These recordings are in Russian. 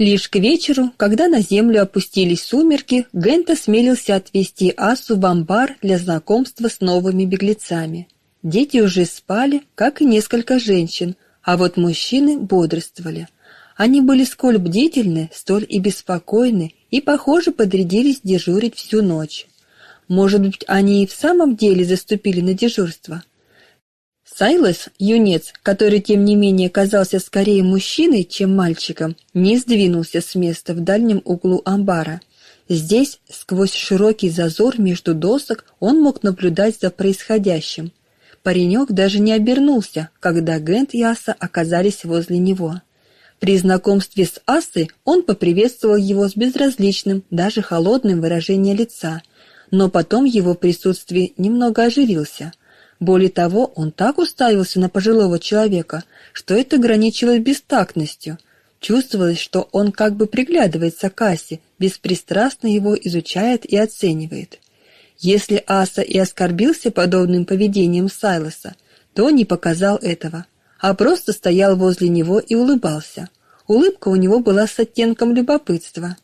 Лишь к вечеру, когда на землю опустились сумерки, Гент осмелился отвезти Асу в амбар для знакомства с новыми беглецами. Дети уже спали, как и несколько женщин, а вот мужчины бодрствовали. Они были сколь бдительны, столь и беспокойны, и, похоже, подрядились дежурить всю ночь. Может быть, они и в самом деле заступили на дежурство. Сайлас, юнец, который тем не менее казался скорее мужчиной, чем мальчиком, не сдвинулся с места в дальнем углу амбара. Здесь, сквозь широкий зазор между досок, он мог наблюдать за происходящим. Паренек даже не обернулся, когда Гент и Аса оказались возле него. При знакомстве с Асой он поприветствовал его с безразличным, даже холодным выражением лица, но потом его присутствие немного оживился – более того, он так уставился на пожилого человека, что это граничило бестактностью. Чувствовалось, что он как бы приглядывается к Асе, беспристрастно его изучает и оценивает. Если Аса и оскорбился подобным поведением Сайлоса, то не показал этого, а просто стоял возле него и улыбался. Улыбка у него была с оттенком любопытства.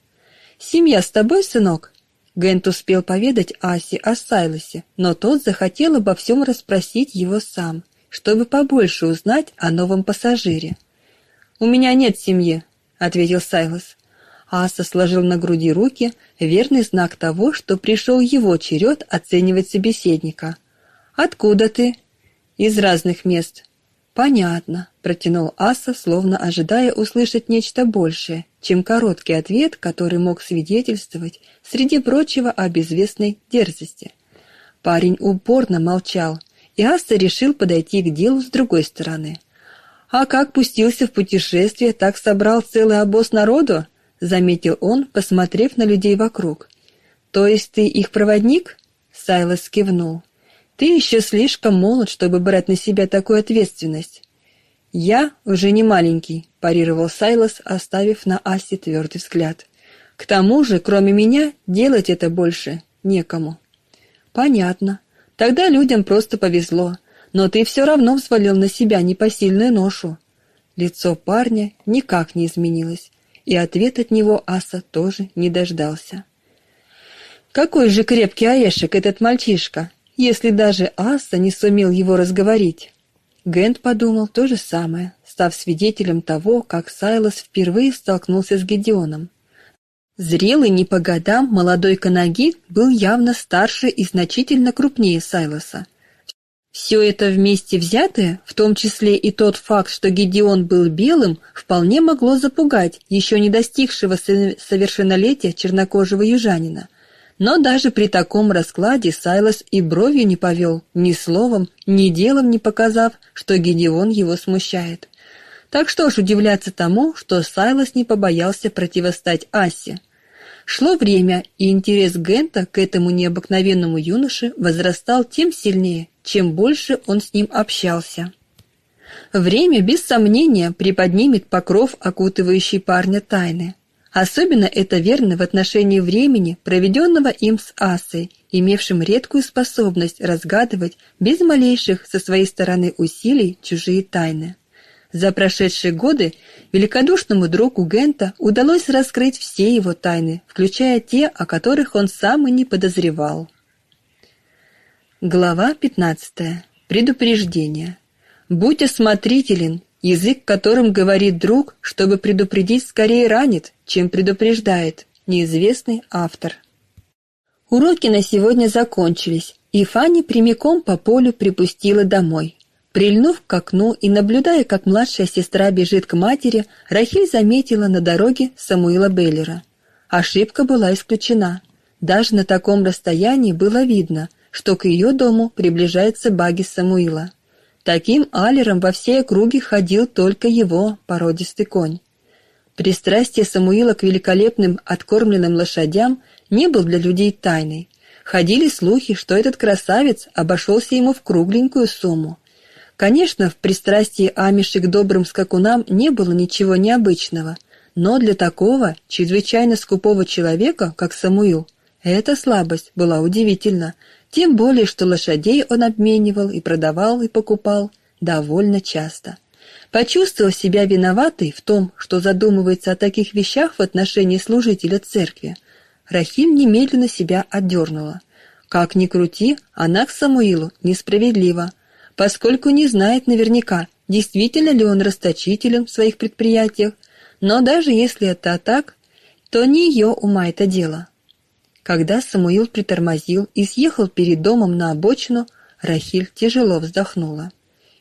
«Семья с тобой, сынок?» Гент успел поведать Асе о Сайлосе, но тот захотел обо всем расспросить его сам, чтобы побольше узнать о новом пассажире. «У меня нет семьи», — ответил Сайлос. Аса сложил на груди руки, верный знак того, что пришел его черед оценивать собеседника. «Откуда ты?» «Из разных мест». «Понятно», — протянул Аса, словно ожидая услышать нечто большее, чем короткий ответ, который мог свидетельствовать, среди прочего, о безвестной дерзости. Парень упорно молчал, и Аса решил подойти к делу с другой стороны. «А как пустился в путешествие, так собрал целый обоз народу?» — заметил он, посмотрев на людей вокруг. «То есть ты их проводник?» — Сайлос кивнул. Ты еще слишком молод, чтобы брать на себя такую ответственность. Я уже не маленький, парировал Сайлос, оставив на Асе твердый взгляд. К тому же, кроме меня, делать это больше некому. Понятно. Тогда людям просто повезло, но ты все равно взвалил на себя непосильную ношу. Лицо парня никак не изменилось, и ответ от него Аса тоже не дождался. Какой же крепкий орешек этот мальчишка, если даже Аса не сумел его разговорить. Гент подумал то же самое, став свидетелем того, как Сайлос впервые столкнулся с Гедеоном. Зрелый не по годам молодой Канаги был явно старше и значительно крупнее Сайлоса. Все это вместе взятое, в том числе и тот факт, что Гедеон был белым, вполне могло запугать еще не достигшего совершеннолетия чернокожего южанина. Но даже при таком раскладе Сайлос и бровью не повел, ни словом, ни делом не показав, что Гедеон его смущает. Так что ж удивляться тому, что Сайлос не побоялся противостать Асе. Шло время, и интерес Гента к этому необыкновенному юноше возрастал тем сильнее, чем больше он с ним общался. Время, без сомнения, приподнимет покров, окутывающий парня тайны. Особенно это верно в отношении времени, проведенного им с Асой, имевшим редкую способность разгадывать без малейших со своей стороны усилий чужие тайны. За прошедшие годы великодушному другу Гента удалось раскрыть все его тайны, включая те, о которых он сам и не подозревал. Глава 15. Предупреждение. Будь осмотрителен, Язык, которым говорит друг, чтобы предупредить, скорее ранит, чем предупреждает. Неизвестный автор. Уроки на сегодня закончились, и Фанни прямиком по полю припустила домой. Прильнув к окну и наблюдая, как младшая сестра бежит к матери, Рахиль заметила на дороге Самуила Беллера. Ошибка была исключена. Даже на таком расстоянии было видно, что к ее дому приближается баги Самуила. Таким алером во всей округе ходил только его породистый конь. Пристрастие Самуила к великолепным откормленным лошадям не был для людей тайной. Ходили слухи, что этот красавец обошелся ему в кругленькую сумму. Конечно, в пристрастии Амиши к добрым скакунам не было ничего необычного, но для такого чрезвычайно скупого человека, как Самуил, эта слабость была удивительна, тем более, что лошадей он обменивал и продавал и покупал довольно часто. Почувствовав себя виноватой в том, что задумывается о таких вещах в отношении служителя церкви, Рахиль немедленно себя отдернула. Как ни крути, она к Самуилу несправедлива, поскольку не знает наверняка, действительно ли он расточителен в своих предприятиях, но даже если это так, то не ее ума это дело. Когда Самуил притормозил и съехал перед домом на обочину, Рахиль тяжело вздохнула.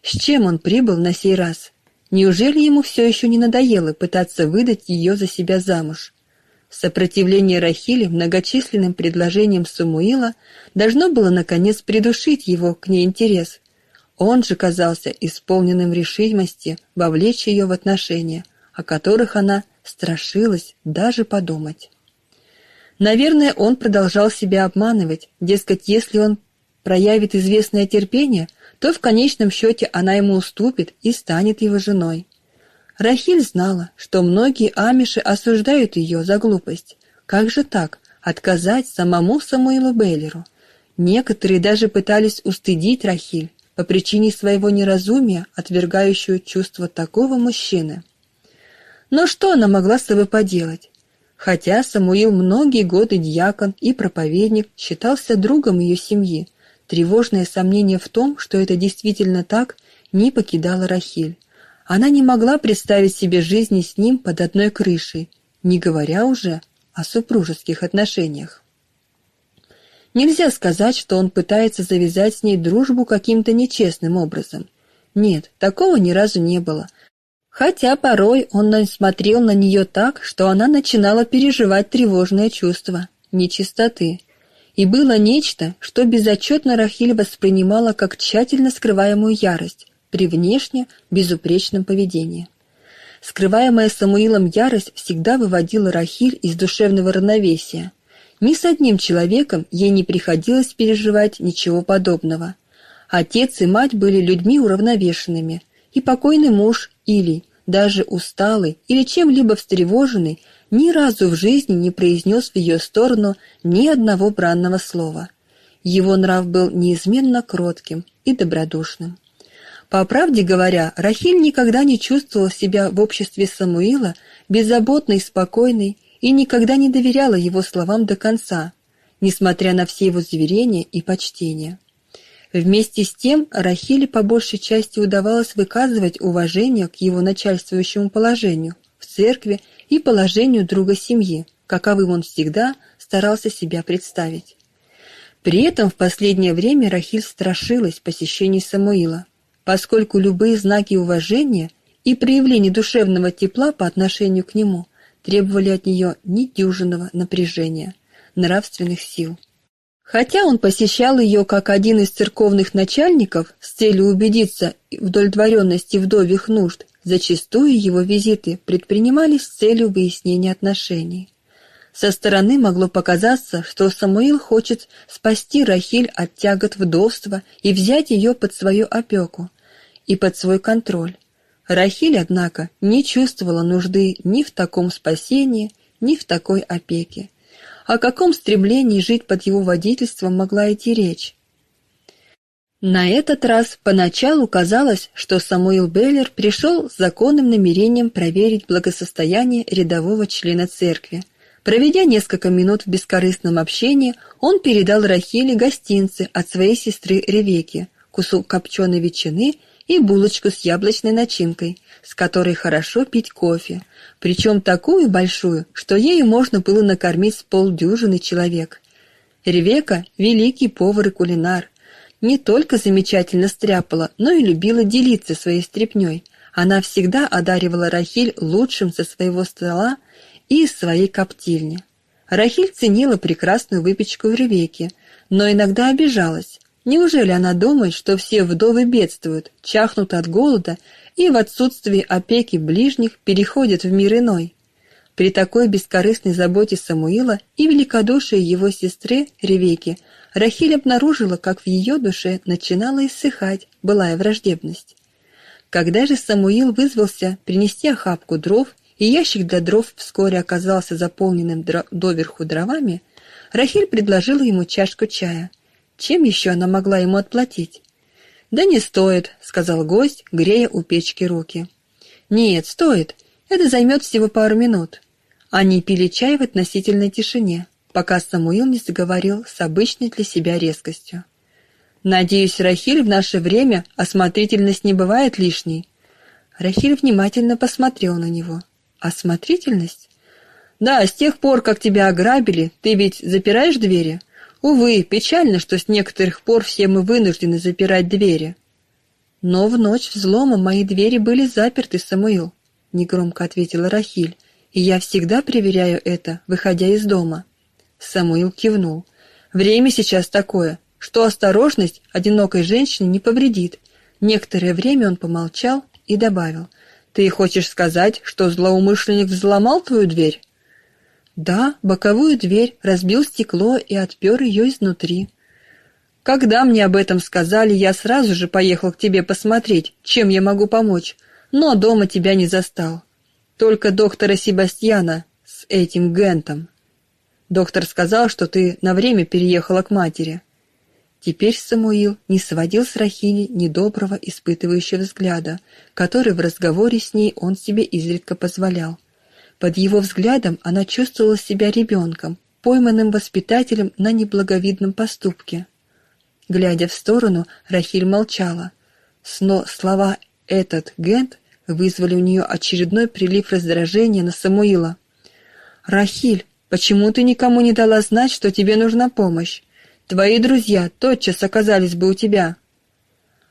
С чем он прибыл на сей раз? Неужели ему все еще не надоело пытаться выдать ее за себя замуж? Сопротивление Рахили многочисленным предложениям Самуила должно было наконец придушить его к ней интерес. Он же казался исполненным решимости вовлечь ее в отношения, о которых она страшилась даже подумать. Наверное, он продолжал себя обманывать, дескать, если он проявит известное терпение, то в конечном счете она ему уступит и станет его женой. Рахиль знала, что многие амиши осуждают ее за глупость. Как же так, отказать самому Самуилу Бейлеру? Некоторые даже пытались устыдить Рахиль по причине своего неразумия, отвергающую чувство такого мужчины. Но что она могла с собой поделать? Хотя Самуил многие годы дьякон и проповедник считался другом ее семьи, тревожное сомнение в том, что это действительно так, не покидало Рахиль. Она не могла представить себе жизни с ним под одной крышей, не говоря уже о супружеских отношениях. Нельзя сказать, что он пытается завязать с ней дружбу каким-то нечестным образом. Нет, такого ни разу не было. Хотя порой он смотрел на нее так, что она начинала переживать тревожное чувство нечистоты. И было нечто, что безотчетно Рахиль воспринимала как тщательно скрываемую ярость, при внешне безупречном поведении. Скрываемая Самуилом ярость всегда выводила Рахиль из душевного равновесия. Ни с одним человеком ей не приходилось переживать ничего подобного. Отец и мать были людьми уравновешенными, и покойный муж или даже усталый или чем-либо встревоженный ни разу в жизни не произнес в ее сторону ни одного бранного слова. Его нрав был неизменно кротким и добродушным. По правде говоря, Рахиль никогда не чувствовала себя в обществе Самуила беззаботной спокойной и никогда не доверяла его словам до конца, несмотря на все его заверения и почтения. Вместе с тем Рахиле по большей части удавалось выказывать уважение к его начальствующему положению в церкви и положению друга семьи, каковым он всегда старался себя представить. При этом в последнее время Рахиль страшилась посещений Самуила, поскольку любые знаки уважения и проявление душевного тепла по отношению к нему требовали от нее недюжинного напряжения, нравственных сил. Хотя он посещал ее как один из церковных начальников с целью убедиться в удовлетворенности вдовьих нужд, зачастую его визиты предпринимались с целью выяснения отношений. Со стороны могло показаться, что Самуил хочет спасти Рахиль от тягот вдовства и взять ее под свою опеку, и под свой контроль. Рахиль, однако, не чувствовала нужды ни в таком спасении, ни в такой опеке. О каком стремлении жить под его водительством могла идти речь? На этот раз поначалу казалось, что Самуил Беллер пришел с законным намерением проверить благосостояние рядового члена церкви. Проведя несколько минут в бескорыстном общении, он передал Рахиле гостинцы от своей сестры Ревеки, кусок копченой ветчины и булочку с яблочной начинкой, с которой хорошо пить кофе, причем такую большую, что ею можно было накормить с полдюжины человек. Ревека – великий повар и кулинар. Не только замечательно стряпала, но и любила делиться своей стряпнёй. Она всегда одаривала Рахиль лучшим со своего стола и из своей коптильни. Рахиль ценила прекрасную выпечку в Ревеке, но иногда обижалась. Неужели она думает, что все вдовы бедствуют, чахнут от голода и в отсутствии опеки ближних переходят в мир иной? При такой бескорыстной заботе Самуила и великодушии его сестры Ревеки Рахиль обнаружила, как в ее душе начинала иссыхать былая враждебность. Когда же Самуил вызвался принести охапку дров, и ящик для дров вскоре оказался заполненным дро доверху дровами, Рахиль предложила ему чашку чая – чем еще она могла ему отплатить? «Да не стоит», — сказал гость, грея у печки руки. Нет, стоит. Это займет всего пару минут. Они пили чай в относительной тишине, пока Самуил не заговорил с обычной для себя резкостью. Надеюсь, Рахиль в наше время осмотрительность не бывает лишней. Рахиль внимательно посмотрел на него. Осмотрительность? Да, с тех пор, как тебя ограбили, ты ведь запираешь двери? Увы, печально, что с некоторых пор все мы вынуждены запирать двери. Но в ночь взлома мои двери были заперты, Самуил, негромко ответила Рахиль, и я всегда проверяю это, выходя из дома. Самуил кивнул. Время сейчас такое, что осторожность одинокой женщине не повредит. Некоторое время он помолчал и добавил: "Ты хочешь сказать, что злоумышленник взломал твою дверь?" Да, боковую дверь, разбил стекло и отпер ее изнутри. Когда мне об этом сказали, я сразу же поехал к тебе посмотреть, чем я могу помочь, но дома тебя не застал. Только доктора Себастьяна с этим Гентом. Доктор сказал, что ты на время переехала к матери. Теперь Самуил не сводил с Рахили недоброго испытывающего взгляда, который в разговоре с ней он себе изредка позволял. Под его взглядом она чувствовала себя ребенком, пойманным воспитателем на неблаговидном поступке. Глядя в сторону, Рахиль молчала. Но слова «этот Гент» вызвали у нее очередной прилив раздражения на Самуила. «Рахиль, почему ты никому не дала знать, что тебе нужна помощь? Твои друзья тотчас оказались бы у тебя».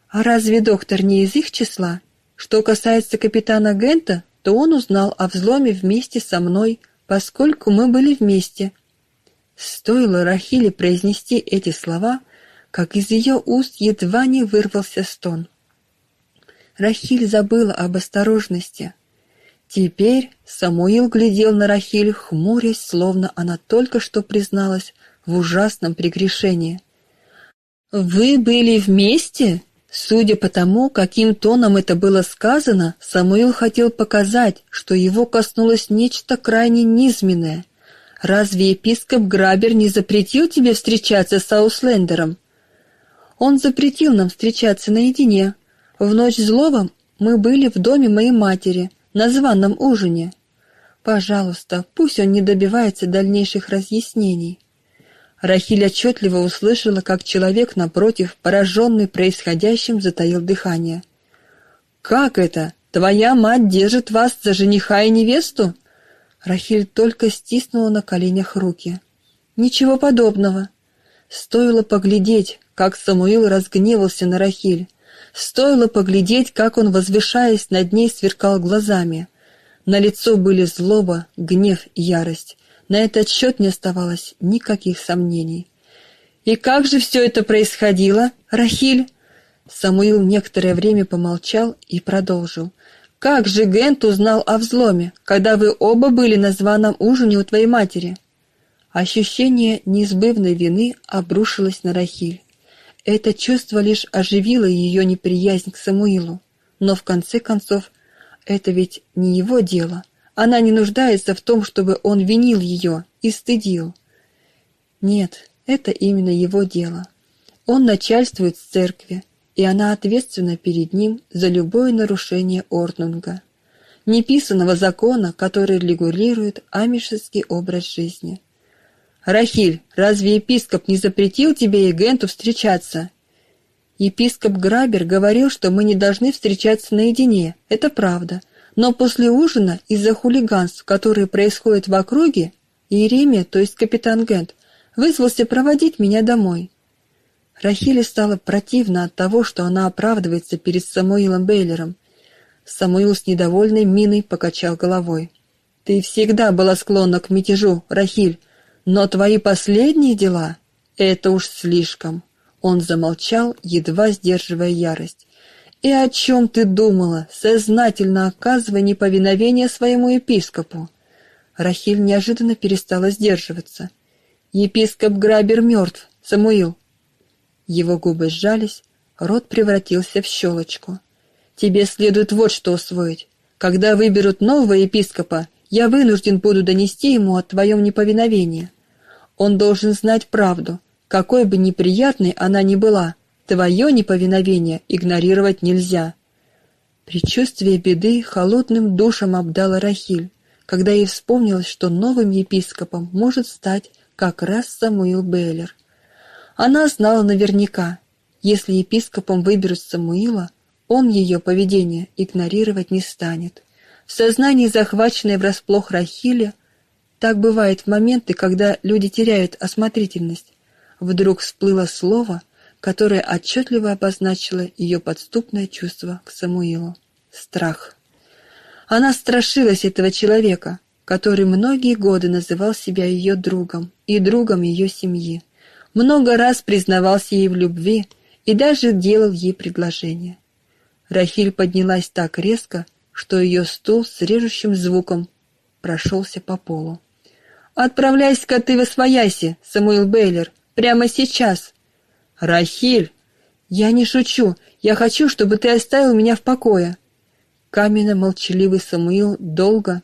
«А разве доктор не из их числа? Что касается капитана Гента, то он узнал о взломе вместе со мной, поскольку мы были вместе. Стоило Рахиле произнести эти слова, как из ее уст едва не вырвался стон. Рахиль забыла об осторожности. Теперь Самуил глядел на Рахиль, хмурясь, словно она только что призналась в ужасном прегрешении. «Вы были вместе?» Судя по тому, каким тоном это было сказано, Самуил хотел показать, что его коснулось нечто крайне низменное. Разве епископ Грабер не запретил тебе встречаться с Ауслендером? Он запретил нам встречаться наедине. В ночь злого мы были в доме моей матери на званом ужине. Пожалуйста, пусть он не добивается дальнейших разъяснений. Рахиль отчетливо услышала, как человек напротив, пораженный происходящим, затаил дыхание. «Как это? Твоя мать держит вас за жениха и невесту?» Рахиль только стиснула на коленях руки. «Ничего подобного. Стоило поглядеть, как Самуил разгневался на Рахиль. Стоило поглядеть, как он, возвышаясь над ней, сверкал глазами. На лицо были злоба, гнев и ярость. На этот счет не оставалось никаких сомнений. «И как же все это происходило, Рахиль?» Самуил некоторое время помолчал и продолжил. «Как же Гент узнал о взломе, когда вы оба были на званом ужине у твоей матери?» Ощущение неизбывной вины обрушилось на Рахиль. Это чувство лишь оживило ее неприязнь к Самуилу. Но в конце концов, это ведь не его дело — она не нуждается в том, чтобы он винил ее и стыдил. Нет, это именно его дело. Он начальствует в церкви, и она ответственна перед ним за любое нарушение Орнунга, неписанного закона, который регулирует амишский образ жизни. Рахиль, разве епископ не запретил тебе и Генту встречаться? Епископ Грабер говорил, что мы не должны встречаться наедине. Это правда. Но после ужина из-за хулиганств, которые происходят в округе, Иеремия, то есть капитан Гент, вызвался проводить меня домой. Рахиле стало противно от того, что она оправдывается перед Самуилом Бейлером. Самуил с недовольной миной покачал головой. «Ты всегда была склонна к мятежу, Рахиль, но твои последние дела — это уж слишком». Он замолчал, едва сдерживая ярость. И о чем ты думала, сознательно оказывая неповиновение своему епископу? Рахиль неожиданно перестала сдерживаться. Епископ Грабер мертв, Самуил. Его губы сжались, рот превратился в щелочку. Тебе следует вот что усвоить. Когда выберут нового епископа, я вынужден буду донести ему о твоем неповиновении. Он должен знать правду, какой бы неприятной она ни была. Твое неповиновение игнорировать нельзя. Предчувствие беды холодным душем обдало Рахиль, когда ей вспомнилось, что новым епископом может стать как раз Самуил Бейлер. Она знала наверняка, если епископом выберут Самуила, он ее поведение игнорировать не станет. В сознании захваченной врасплох Рахили так бывает в моменты, когда люди теряют осмотрительность. Вдруг всплыло слово, которое отчетливо обозначило ее подступное чувство к Самуилу. Страх. Она страшилась этого человека, который многие годы называл себя ее другом и другом ее семьи. Много раз признавался ей в любви и даже делал ей предложение. Рахиль поднялась так резко, что ее стул с режущим звуком прошелся по полу. «Отправляйся-ка ты во свояси, Самуил Бейлер, прямо сейчас!» «Рахиль!» «Я не шучу, я хочу, чтобы ты оставил меня в покое!» Каменно-молчаливый Самуил долго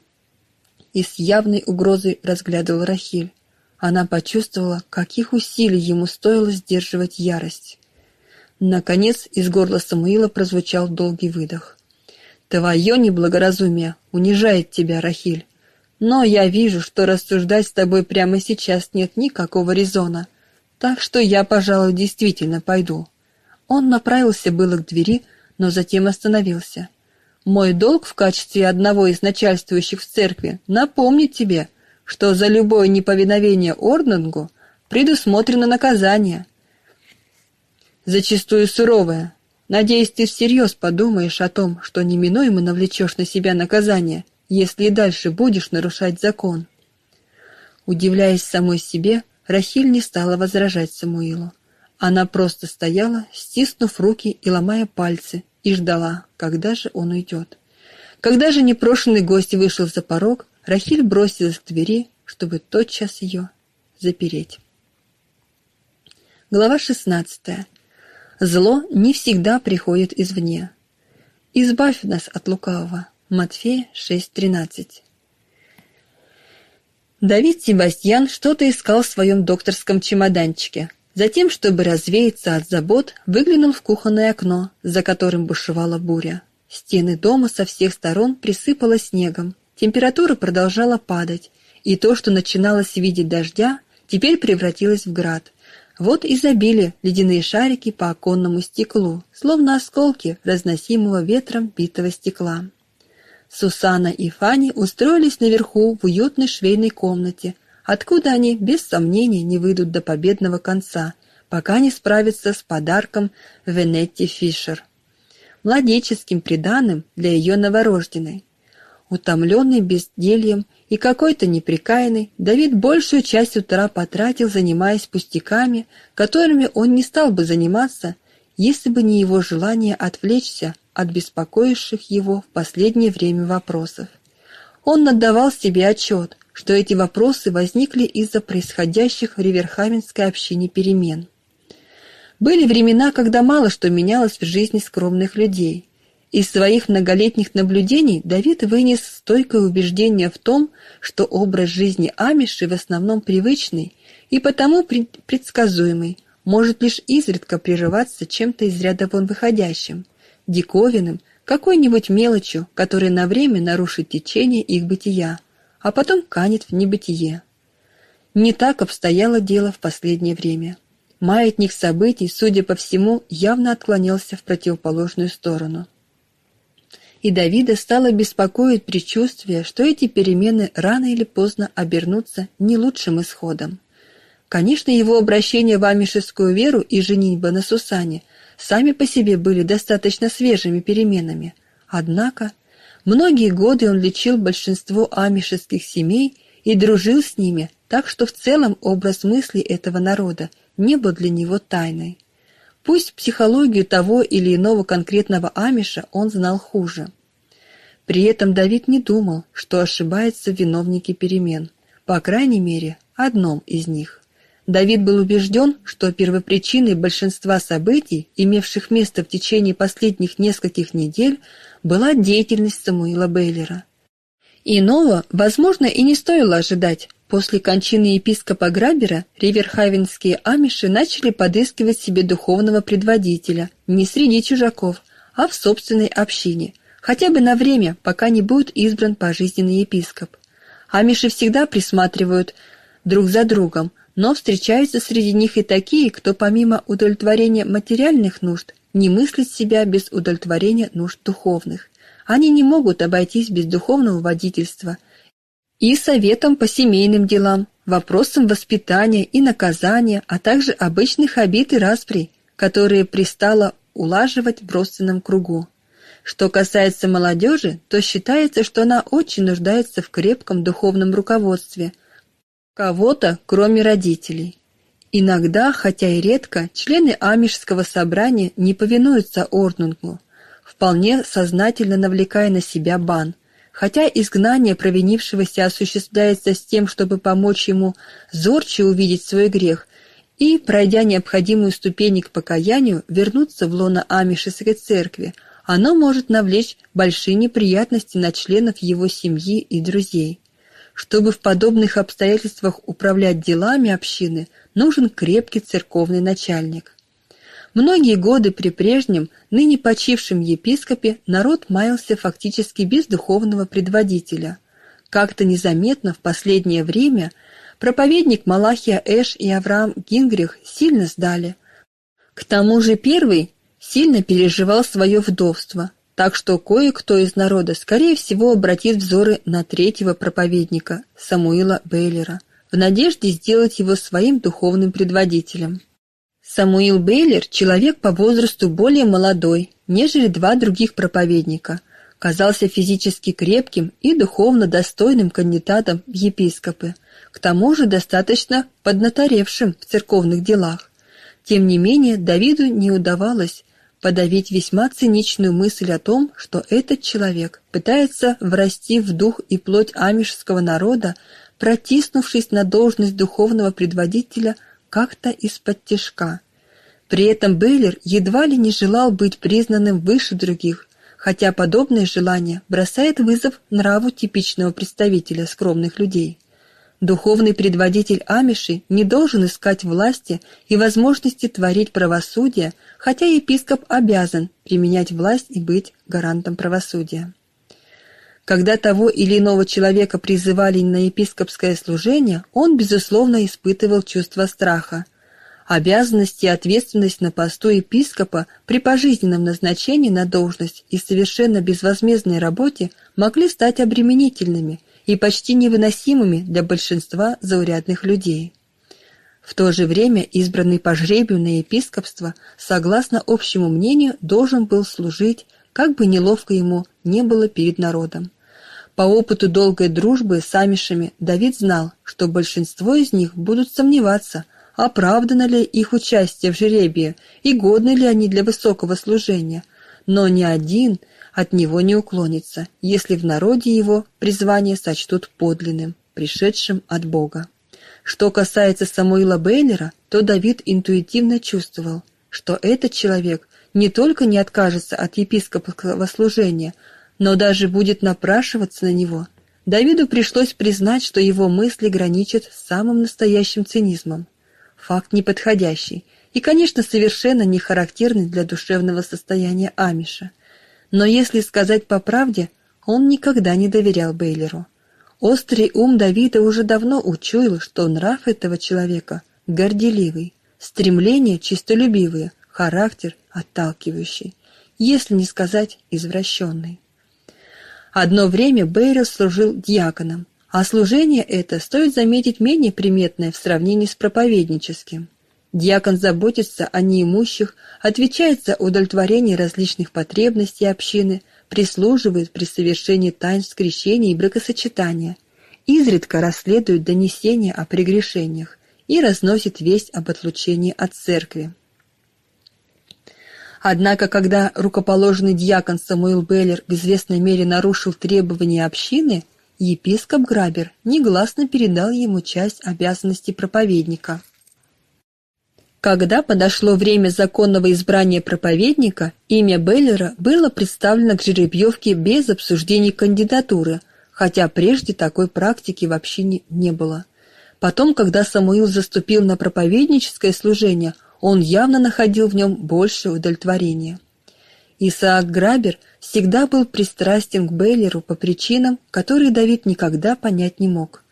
и с явной угрозой разглядывал Рахиль. Она почувствовала, каких усилий ему стоило сдерживать ярость. Наконец из горла Самуила прозвучал долгий выдох. «Твое неблагоразумие унижает тебя, Рахиль. Но я вижу, что рассуждать с тобой прямо сейчас нет никакого резона, так что я, пожалуй, действительно пойду». Он направился было к двери, но затем остановился. «Мой долг в качестве одного из начальствующих в церкви напомнить тебе, что за любое неповиновение Орденгу предусмотрено наказание, зачастую суровое. Надеюсь, ты всерьез подумаешь о том, что неминуемо навлечешь на себя наказание, если и дальше будешь нарушать закон. Удивляясь самой себе, Рахиль не стала возражать Самуилу. Она просто стояла, стиснув руки и ломая пальцы, и ждала, когда же он уйдет. Когда же непрошенный гость вышел за порог, Рахиль бросилась к двери, чтобы тотчас ее запереть. Глава шестнадцатая. Зло не всегда приходит извне. Избавь нас от лукавого. Матфея 6:13. Давид Себастьян что-то искал в своем докторском чемоданчике. Затем, чтобы развеяться от забот, выглянул в кухонное окно, за которым бушевала буря. Стены дома со всех сторон присыпало снегом. Температура продолжала падать, и то, что начиналось видеть дождя, теперь превратилось в град. Вот и забили ледяные шарики по оконному стеклу, словно осколки разносимого ветром битого стекла. Сусана и Фанни устроились наверху в уютной швейной комнате, откуда они без сомнения не выйдут до победного конца, пока не справятся с подарком Венетти Фишер, младенческим приданым для ее новорожденной. Утомленный бездельем и какой-то неприкаянный, Давид большую часть утра потратил, занимаясь пустяками, которыми он не стал бы заниматься, если бы не его желание отвлечься от беспокоивших его в последнее время вопросов. Он отдавал себе отчет, что эти вопросы возникли из-за происходящих в Риверхаменской общине перемен. Были времена, когда мало что менялось в жизни скромных людей – из своих многолетних наблюдений Давид вынес стойкое убеждение в том, что образ жизни амиши в основном привычный и потому предсказуемый, может лишь изредка прерываться чем-то из ряда вон выходящим, диковинным, какой-нибудь мелочью, которая на время нарушит течение их бытия, а потом канет в небытие. Не так обстояло дело в последнее время. Маятник событий, судя по всему, явно отклонялся в противоположную сторону и Давида стало беспокоить предчувствие, что эти перемены рано или поздно обернутся не лучшим исходом. Конечно, его обращение в амишескую веру и женитьба на Сусане сами по себе были достаточно свежими переменами. Однако, многие годы он лечил большинство амишеских семей и дружил с ними, так что в целом образ мыслей этого народа не был для него тайной. Пусть психологию того или иного конкретного амиша он знал хуже. При этом Давид не думал, что ошибается в виновнике перемен, по крайней мере, одном из них. Давид был убежден, что первопричиной большинства событий, имевших место в течение последних нескольких недель, была деятельность Самуила Бейлера. Иного, возможно, и не стоило ожидать, После кончины епископа Грабера риверхавенские амиши начали подыскивать себе духовного предводителя не среди чужаков, а в собственной общине, хотя бы на время, пока не будет избран пожизненный епископ. Амиши всегда присматривают друг за другом, но встречаются среди них и такие, кто помимо удовлетворения материальных нужд не мыслит себя без удовлетворения нужд духовных. Они не могут обойтись без духовного водительства и советом по семейным делам, вопросам воспитания и наказания, а также обычных обид и распри, которые пристало улаживать в родственном кругу. Что касается молодежи, то считается, что она очень нуждается в крепком духовном руководстве, кого-то, кроме родителей. Иногда, хотя и редко, члены Амишского собрания не повинуются Орнунгу, вполне сознательно навлекая на себя бан. Хотя изгнание провинившегося осуществляется с тем, чтобы помочь ему зорче увидеть свой грех и, пройдя необходимую ступень к покаянию, вернуться в лоно Амишеской церкви, оно может навлечь большие неприятности на членов его семьи и друзей. Чтобы в подобных обстоятельствах управлять делами общины, нужен крепкий церковный начальник. Многие годы при прежнем, ныне почившем епископе, народ маялся фактически без духовного предводителя. Как-то незаметно в последнее время проповедник Малахия Эш и Авраам Гингрих сильно сдали. К тому же первый сильно переживал свое вдовство, так что кое-кто из народа, скорее всего, обратит взоры на третьего проповедника, Самуила Бейлера, в надежде сделать его своим духовным предводителем. Самуил Бейлер – человек по возрасту более молодой, нежели два других проповедника, казался физически крепким и духовно достойным кандидатом в епископы, к тому же достаточно поднаторевшим в церковных делах. Тем не менее, Давиду не удавалось подавить весьма циничную мысль о том, что этот человек пытается врасти в дух и плоть амишского народа, протиснувшись на должность духовного предводителя как-то из-под тяжка. При этом Бейлер едва ли не желал быть признанным выше других, хотя подобное желание бросает вызов нраву типичного представителя скромных людей. Духовный предводитель Амиши не должен искать власти и возможности творить правосудие, хотя епископ обязан применять власть и быть гарантом правосудия. Когда того или иного человека призывали на епископское служение, он, безусловно, испытывал чувство страха. Обязанности и ответственность на посту епископа при пожизненном назначении на должность и совершенно безвозмездной работе могли стать обременительными – и почти невыносимыми для большинства заурядных людей. В то же время избранный по жребию на епископство, согласно общему мнению, должен был служить, как бы неловко ему не было перед народом. По опыту долгой дружбы с амишами Давид знал, что большинство из них будут сомневаться, оправдано ли их участие в жребии и годны ли они для высокого служения, но ни один от него не уклонится, если в народе его призвание сочтут подлинным, пришедшим от Бога. Что касается Самуила Бейлера, то Давид интуитивно чувствовал, что этот человек не только не откажется от епископского служения, но даже будет напрашиваться на него. Давиду пришлось признать, что его мысли граничат с самым настоящим цинизмом. Факт неподходящий и, конечно, совершенно не характерный для душевного состояния Амиша. Но если сказать по правде, он никогда не доверял Бейлеру. Острый ум Давида уже давно учуял, что нрав этого человека горделивый, стремления чистолюбивые, характер отталкивающий, если не сказать извращенный. Одно время Бейлер служил диаконом, а служение это, стоит заметить, менее приметное в сравнении с проповедническим – Диакон заботится о неимущих, отвечает за удовлетворение различных потребностей общины, прислуживает при совершении таинств крещения и бракосочетания, изредка расследует донесения о прегрешениях и разносит весть об отлучении от церкви. Однако, когда рукоположенный диакон Самуил Беллер в известной мере нарушил требования общины, епископ Грабер негласно передал ему часть обязанностей проповедника – когда подошло время законного избрания проповедника, имя Беллера было представлено к жеребьевке без обсуждения кандидатуры, хотя прежде такой практики вообще не, не было. Потом, когда Самуил заступил на проповедническое служение, он явно находил в нем больше удовлетворения. Исаак Грабер всегда был пристрастен к Бейлеру по причинам, которые Давид никогда понять не мог.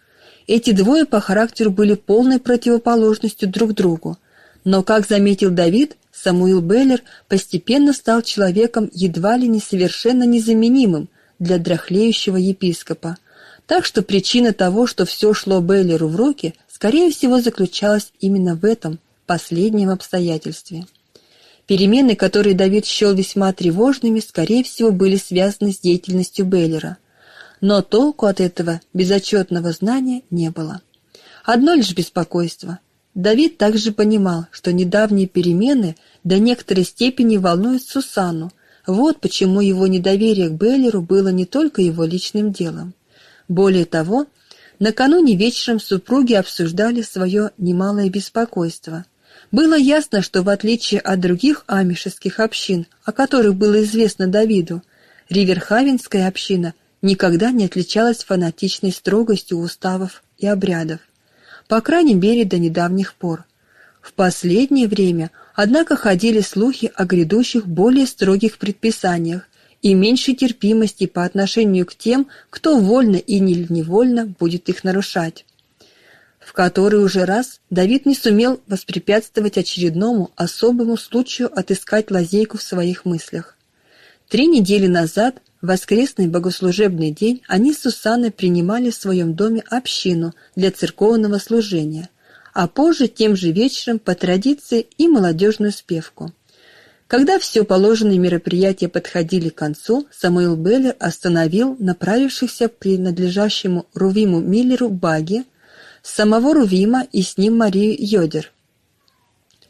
Эти двое по характеру были полной противоположностью друг другу, но, как заметил Давид, Самуил Бейлер постепенно стал человеком едва ли не совершенно незаменимым для дряхлеющего епископа. Так что причина того, что все шло Бейлеру в руки, скорее всего, заключалась именно в этом последнем обстоятельстве. Перемены, которые Давид счел весьма тревожными, скорее всего, были связаны с деятельностью Бейлера. Но толку от этого безотчетного знания не было. Одно лишь беспокойство. Давид также понимал, что недавние перемены до некоторой степени волнуют Сусанну. Вот почему его недоверие к Бейлеру было не только его личным делом. Более того, накануне вечером супруги обсуждали свое немалое беспокойство – было ясно, что в отличие от других амишеских общин, о которых было известно Давиду, Риверхавенская община никогда не отличалась фанатичной строгостью уставов и обрядов, по крайней мере до недавних пор. В последнее время, однако, ходили слухи о грядущих более строгих предписаниях и меньшей терпимости по отношению к тем, кто вольно и невольно будет их нарушать в который уже раз Давид не сумел воспрепятствовать очередному особому случаю отыскать лазейку в своих мыслях. Три недели назад, воскресный богослужебный день, они с Сусанной принимали в своем доме общину для церковного служения, а позже тем же вечером по традиции и молодежную спевку. Когда все положенные мероприятия подходили к концу, Самуил Беллер остановил направившихся принадлежащему Рувиму Миллеру баги, самого Рувима и с ним Марию Йодер.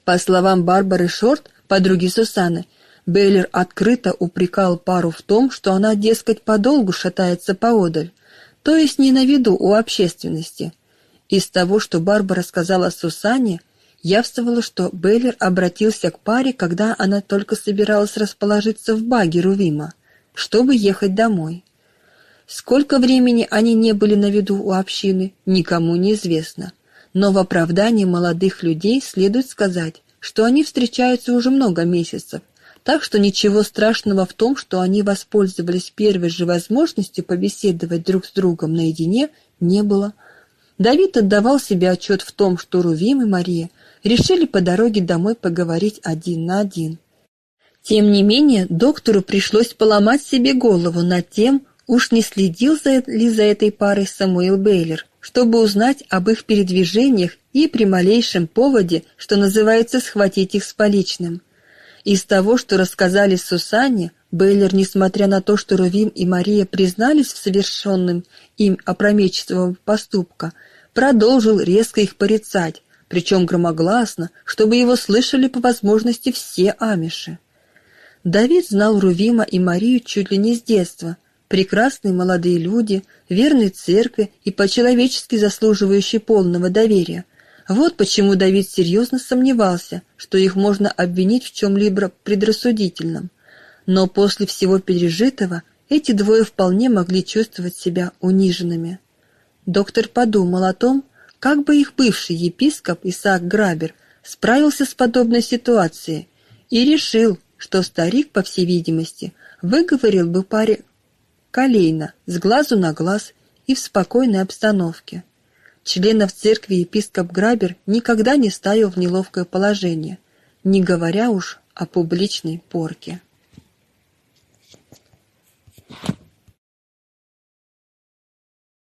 По словам Барбары Шорт, подруги Сусаны, Бейлер открыто упрекал пару в том, что она, дескать, подолгу шатается поодаль, то есть не на виду у общественности. Из того, что Барбара сказала Сусане, явствовало, что Бейлер обратился к паре, когда она только собиралась расположиться в баге Рувима, чтобы ехать домой. Сколько времени они не были на виду у общины, никому не известно. Но в оправдании молодых людей следует сказать, что они встречаются уже много месяцев, так что ничего страшного в том, что они воспользовались первой же возможностью побеседовать друг с другом наедине, не было. Давид отдавал себе отчет в том, что Рувим и Мария решили по дороге домой поговорить один на один. Тем не менее, доктору пришлось поломать себе голову над тем, Уж не следил за, ли за этой парой Самуил Бейлер, чтобы узнать об их передвижениях и при малейшем поводе, что называется, схватить их с поличным. Из того, что рассказали Сусанне, Бейлер, несмотря на то, что Рувим и Мария признались в совершенном им опрометчивом поступка, продолжил резко их порицать, причем громогласно, чтобы его слышали по возможности все амиши. Давид знал Рувима и Марию чуть ли не с детства – прекрасные молодые люди, верные церкви и по-человечески заслуживающие полного доверия. Вот почему Давид серьезно сомневался, что их можно обвинить в чем-либо предрассудительном. Но после всего пережитого эти двое вполне могли чувствовать себя униженными. Доктор подумал о том, как бы их бывший епископ Исаак Грабер справился с подобной ситуацией и решил, что старик, по всей видимости, выговорил бы паре колейно, с глазу на глаз и в спокойной обстановке. Членов церкви епископ Грабер никогда не ставил в неловкое положение, не говоря уж о публичной порке.